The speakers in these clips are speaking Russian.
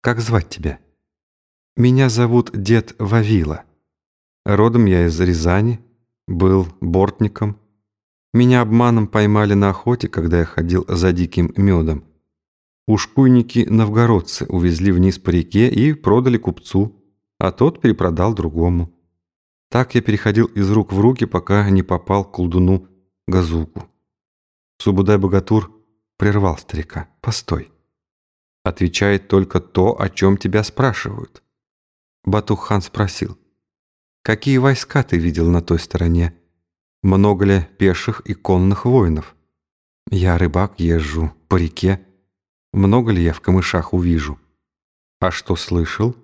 Как звать тебя?» «Меня зовут дед Вавила. Родом я из Рязани, был бортником. Меня обманом поймали на охоте, когда я ходил за диким медом. Ушкуйники-новгородцы увезли вниз по реке и продали купцу, а тот перепродал другому. Так я переходил из рук в руки, пока не попал к колдуну Газуку. Субудай-богатур прервал старика. «Постой. Отвечает только то, о чем тебя спрашивают». Батухан спросил. «Какие войска ты видел на той стороне? Много ли пеших и конных воинов? Я рыбак, езжу по реке. Много ли я в камышах увижу? А что слышал?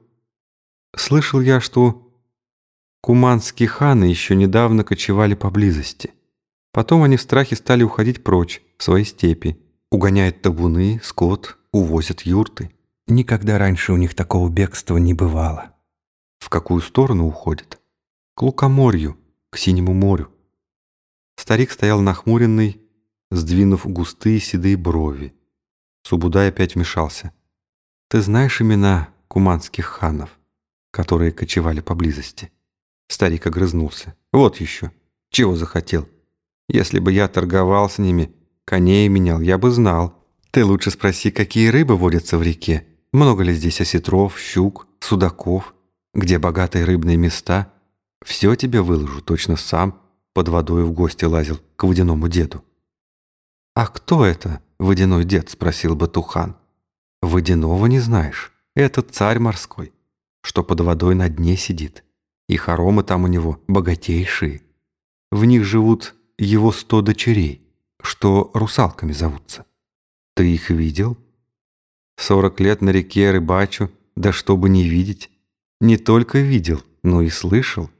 Слышал я, что куманские ханы еще недавно кочевали поблизости. Потом они в страхе стали уходить прочь, в свои степи. Угоняют табуны, скот, увозят юрты. Никогда раньше у них такого бегства не бывало. В какую сторону уходят? К лукоморью, к синему морю. Старик стоял нахмуренный, сдвинув густые седые брови. Субудай опять вмешался. «Ты знаешь имена куманских ханов, которые кочевали поблизости?» Старик огрызнулся. «Вот еще. Чего захотел? Если бы я торговал с ними, коней менял, я бы знал. Ты лучше спроси, какие рыбы водятся в реке. Много ли здесь осетров, щук, судаков? Где богатые рыбные места? Все тебе выложу, точно сам под водой в гости лазил к водяному деду. «А кто это, водяной дед?» — спросил Батухан. «Водяного не знаешь. Это царь морской, что под водой на дне сидит. И хоромы там у него богатейшие. В них живут его сто дочерей, что русалками зовутся. Ты их видел? Сорок лет на реке рыбачу, да чтобы не видеть. Не только видел, но и слышал.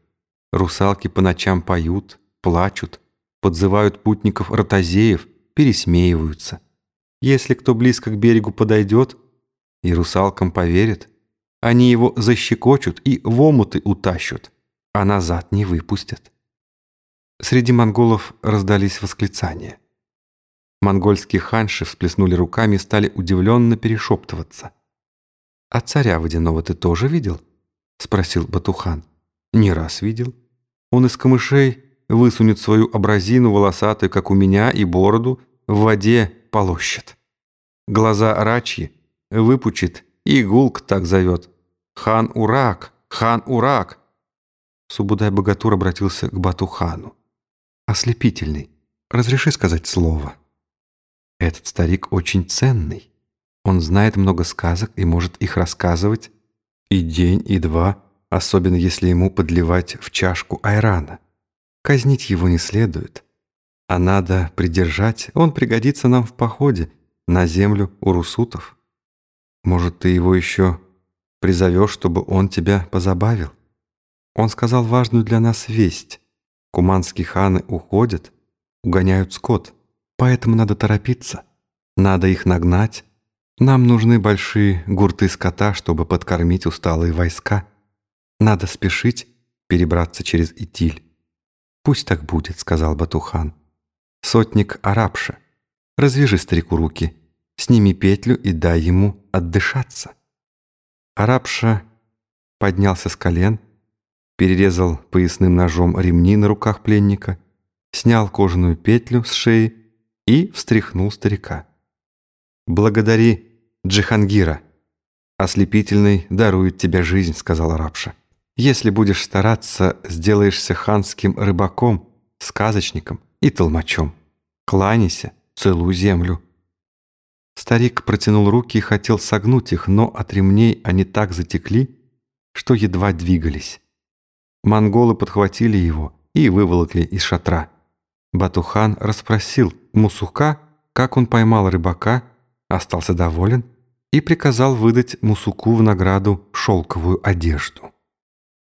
Русалки по ночам поют, плачут, подзывают путников ротозеев, пересмеиваются. Если кто близко к берегу подойдет, и русалкам поверит, они его защекочут и в омуты утащат, а назад не выпустят. Среди монголов раздались восклицания. Монгольские ханши всплеснули руками и стали удивленно перешептываться. «А царя водяного ты тоже видел?» — спросил Батухан. «Не раз видел. Он из камышей высунет свою образину волосатую, как у меня, и бороду в воде полощет. Глаза рачьи выпучит и гулк так зовет. «Хан Урак! Хан Урак!» Субудай-богатур обратился к Батухану ослепительный. Разреши сказать слово. Этот старик очень ценный. Он знает много сказок и может их рассказывать и день, и два, особенно если ему подливать в чашку айрана. Казнить его не следует. А надо придержать, он пригодится нам в походе на землю у русутов. Может, ты его еще призовешь, чтобы он тебя позабавил? Он сказал важную для нас весть. Куманские ханы уходят, угоняют скот, поэтому надо торопиться. Надо их нагнать. Нам нужны большие гурты скота, чтобы подкормить усталые войска. Надо спешить перебраться через Итиль. «Пусть так будет», — сказал Батухан. «Сотник Арабша, развяжи старику руки, сними петлю и дай ему отдышаться». Арабша поднялся с колен, перерезал поясным ножом ремни на руках пленника, снял кожаную петлю с шеи и встряхнул старика. «Благодари Джихангира. Ослепительный дарует тебе жизнь», — сказал рабша. «Если будешь стараться, сделаешься ханским рыбаком, сказочником и толмачом. Кланяйся, целуй землю». Старик протянул руки и хотел согнуть их, но от ремней они так затекли, что едва двигались. Монголы подхватили его и выволокли из шатра. Батухан расспросил Мусука, как он поймал рыбака, остался доволен и приказал выдать Мусуку в награду шелковую одежду.